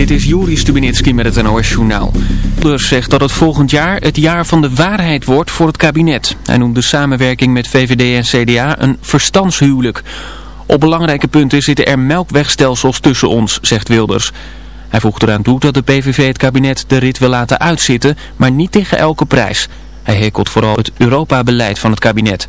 dit is Juri Stubenitski met het NOS-journaal. Wilders zegt dat het volgend jaar het jaar van de waarheid wordt voor het kabinet. Hij noemt de samenwerking met VVD en CDA een verstandshuwelijk. Op belangrijke punten zitten er melkwegstelsels tussen ons, zegt Wilders. Hij voegt eraan toe dat de PVV het kabinet de rit wil laten uitzitten, maar niet tegen elke prijs. Hij hekelt vooral het Europa-beleid van het kabinet.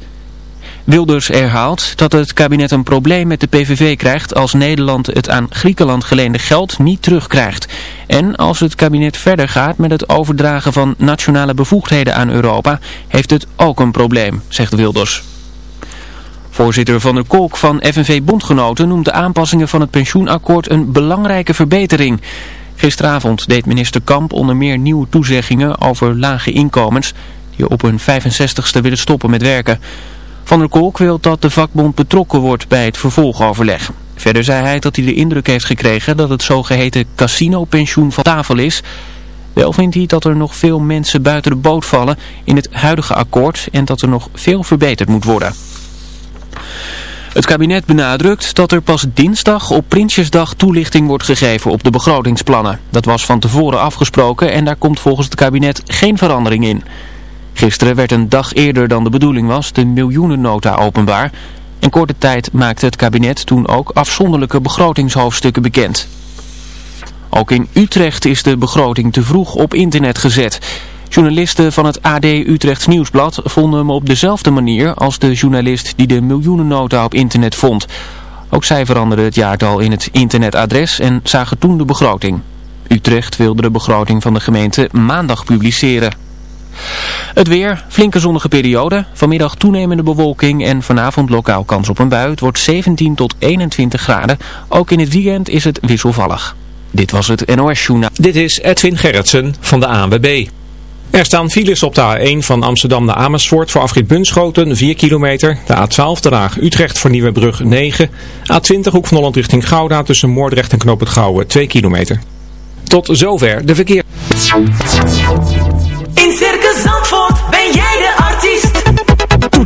Wilders herhaalt dat het kabinet een probleem met de PVV krijgt als Nederland het aan Griekenland geleende geld niet terugkrijgt. En als het kabinet verder gaat met het overdragen van nationale bevoegdheden aan Europa, heeft het ook een probleem, zegt Wilders. Voorzitter Van der Kolk van FNV Bondgenoten noemt de aanpassingen van het pensioenakkoord een belangrijke verbetering. Gisteravond deed minister Kamp onder meer nieuwe toezeggingen over lage inkomens die op hun 65ste willen stoppen met werken. Van der Kolk wil dat de vakbond betrokken wordt bij het vervolgoverleg. Verder zei hij dat hij de indruk heeft gekregen dat het zogeheten casinopensioen van tafel is. Wel vindt hij dat er nog veel mensen buiten de boot vallen in het huidige akkoord en dat er nog veel verbeterd moet worden. Het kabinet benadrukt dat er pas dinsdag op Prinsjesdag toelichting wordt gegeven op de begrotingsplannen. Dat was van tevoren afgesproken en daar komt volgens het kabinet geen verandering in. Gisteren werd een dag eerder dan de bedoeling was de miljoenennota openbaar. En korte tijd maakte het kabinet toen ook afzonderlijke begrotingshoofdstukken bekend. Ook in Utrecht is de begroting te vroeg op internet gezet. Journalisten van het AD Utrechts Nieuwsblad vonden hem op dezelfde manier als de journalist die de miljoenennota op internet vond. Ook zij veranderden het jaartal in het internetadres en zagen toen de begroting. Utrecht wilde de begroting van de gemeente maandag publiceren. Het weer, flinke zonnige periode, vanmiddag toenemende bewolking en vanavond lokaal kans op een bui. Het wordt 17 tot 21 graden, ook in het weekend is het wisselvallig. Dit was het NOS Journaal. Dit is Edwin Gerritsen van de ANWB. Er staan files op de A1 van Amsterdam naar Amersfoort voor afrit Bunschoten 4 kilometer. De A12 Den Haag Utrecht voor Nieuwebrug 9. A20 Hoek van Holland richting Gouda tussen Moordrecht en Knoop het Gouwen 2 kilometer. Tot zover de verkeer.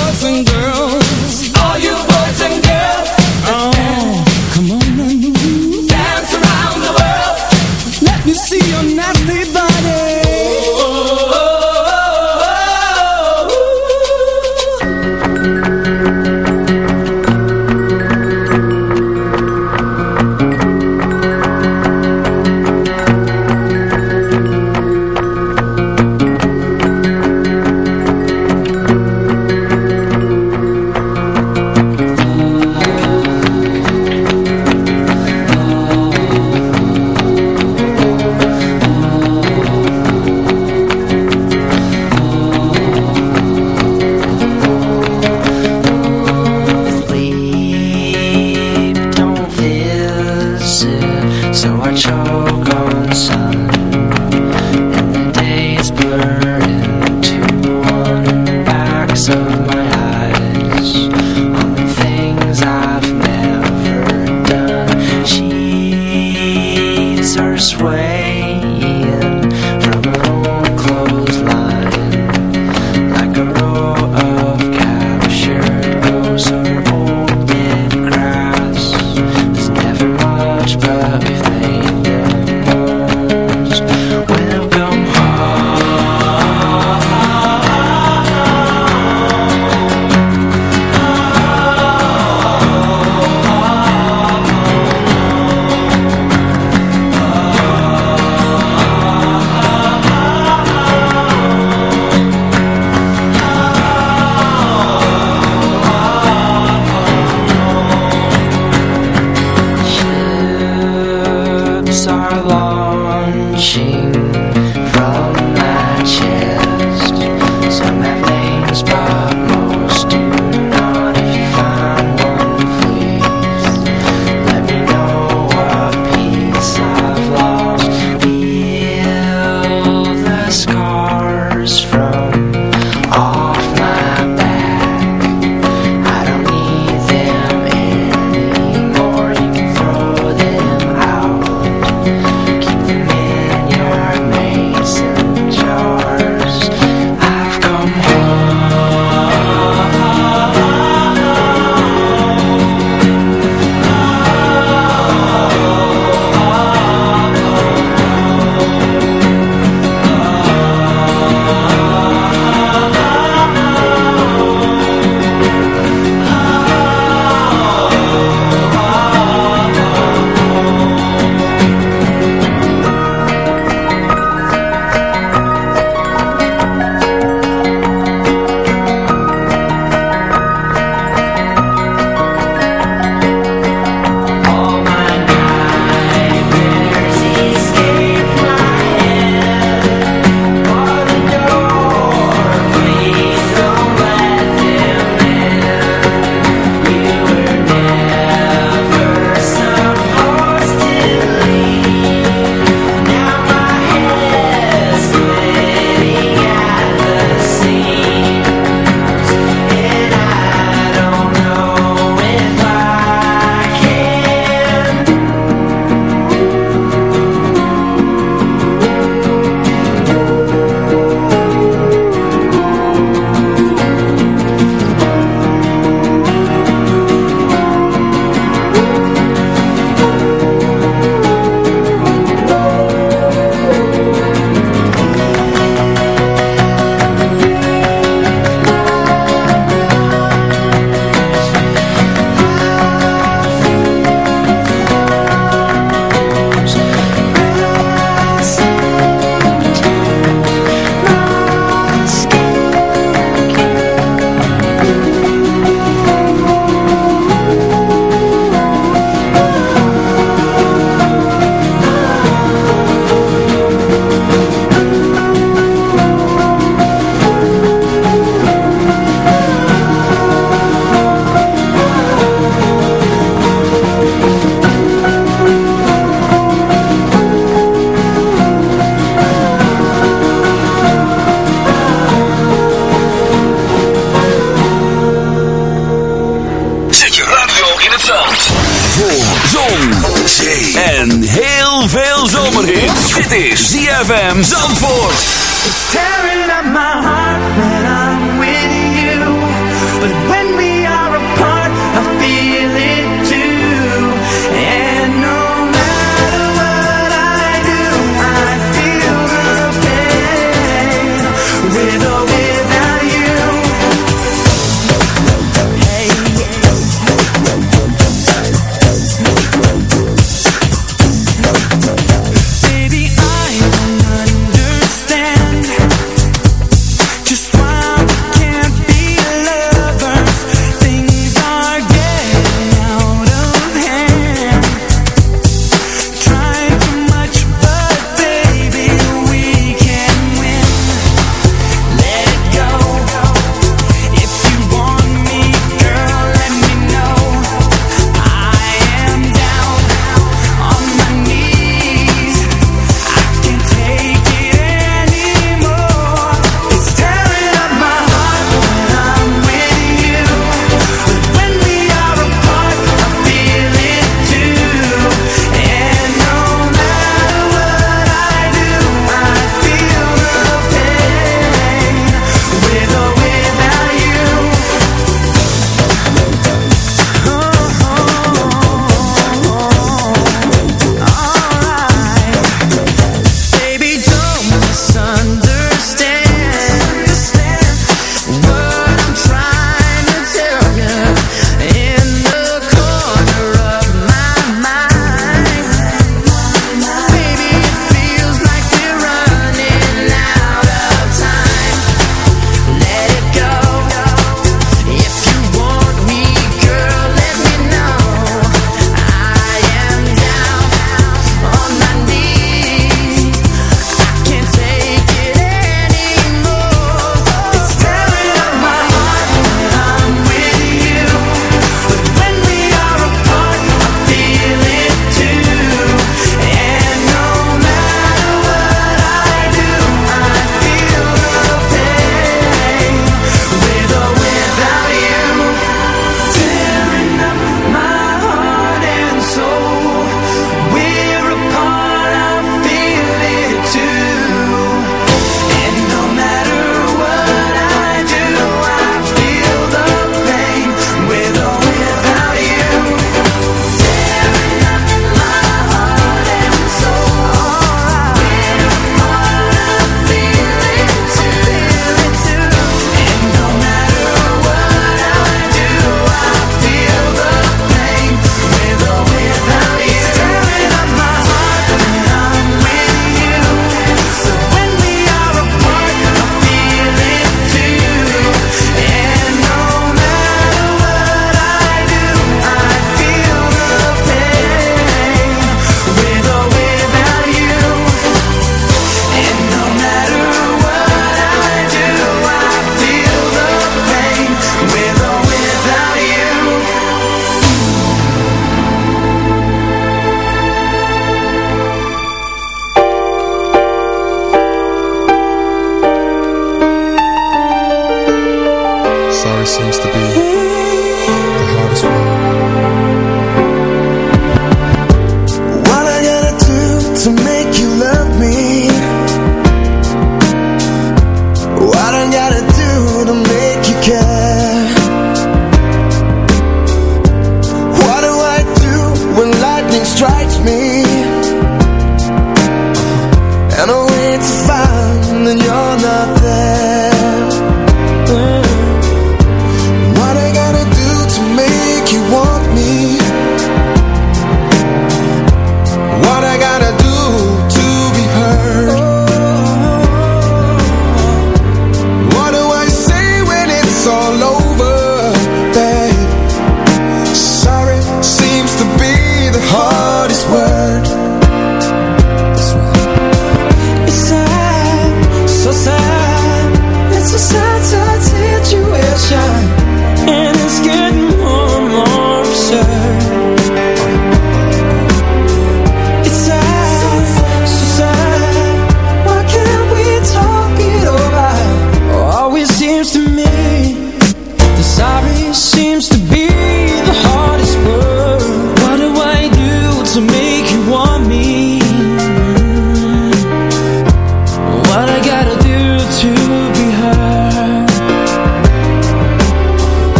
boys and girls, 心。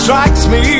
strikes me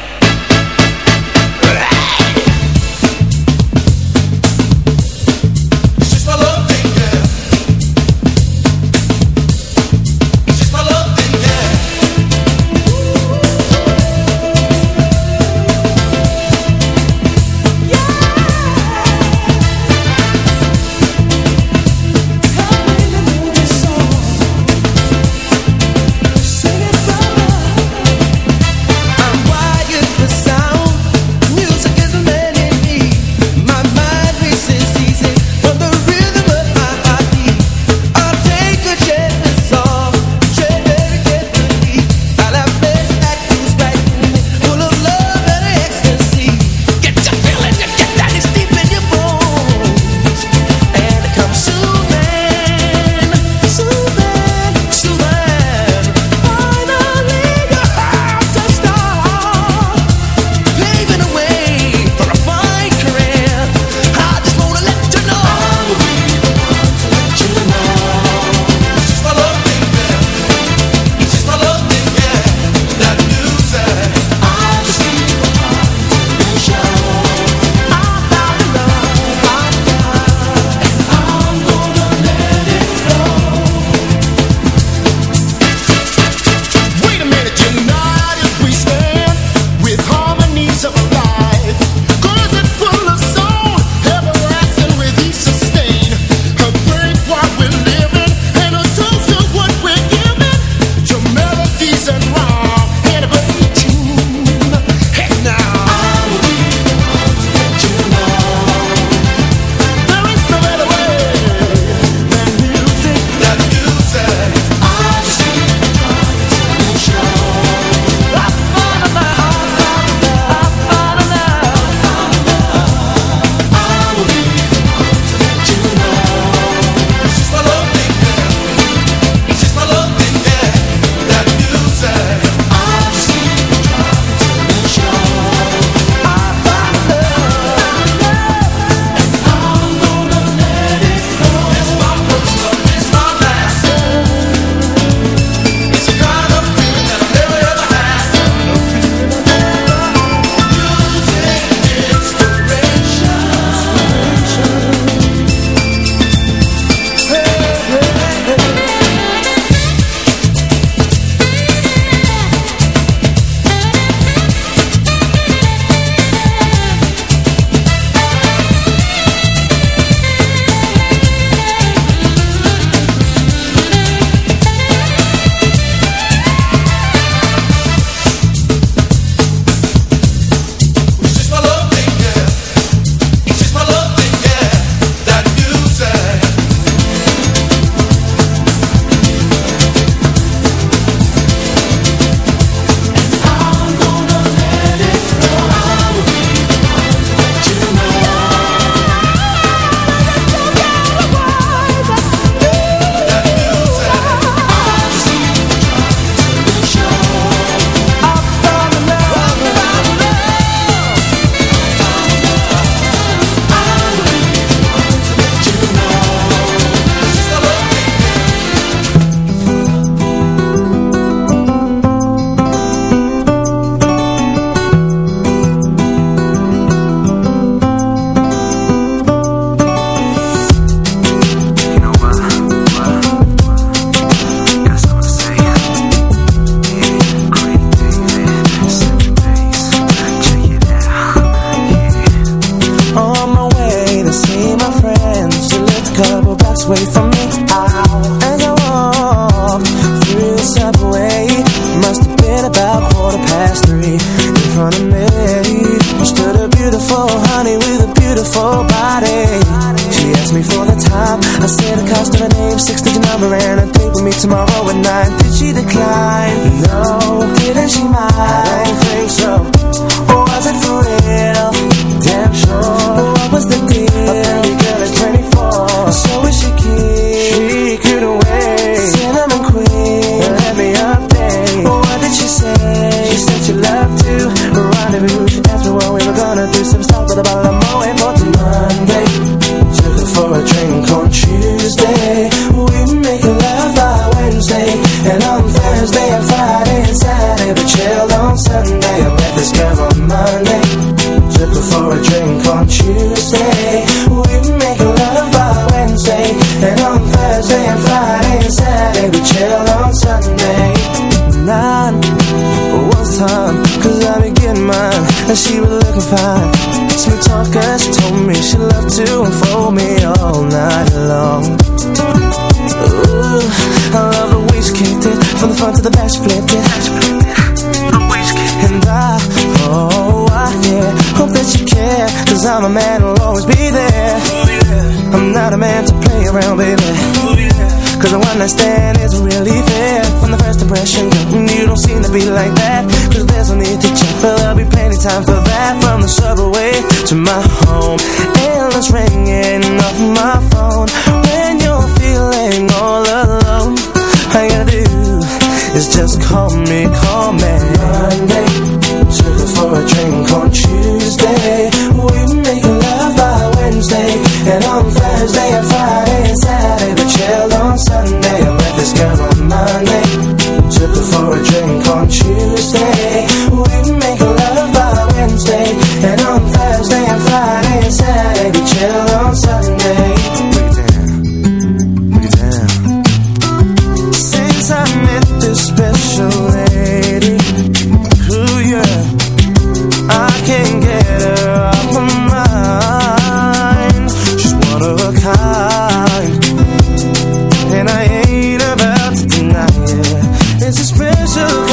It's a special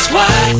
is why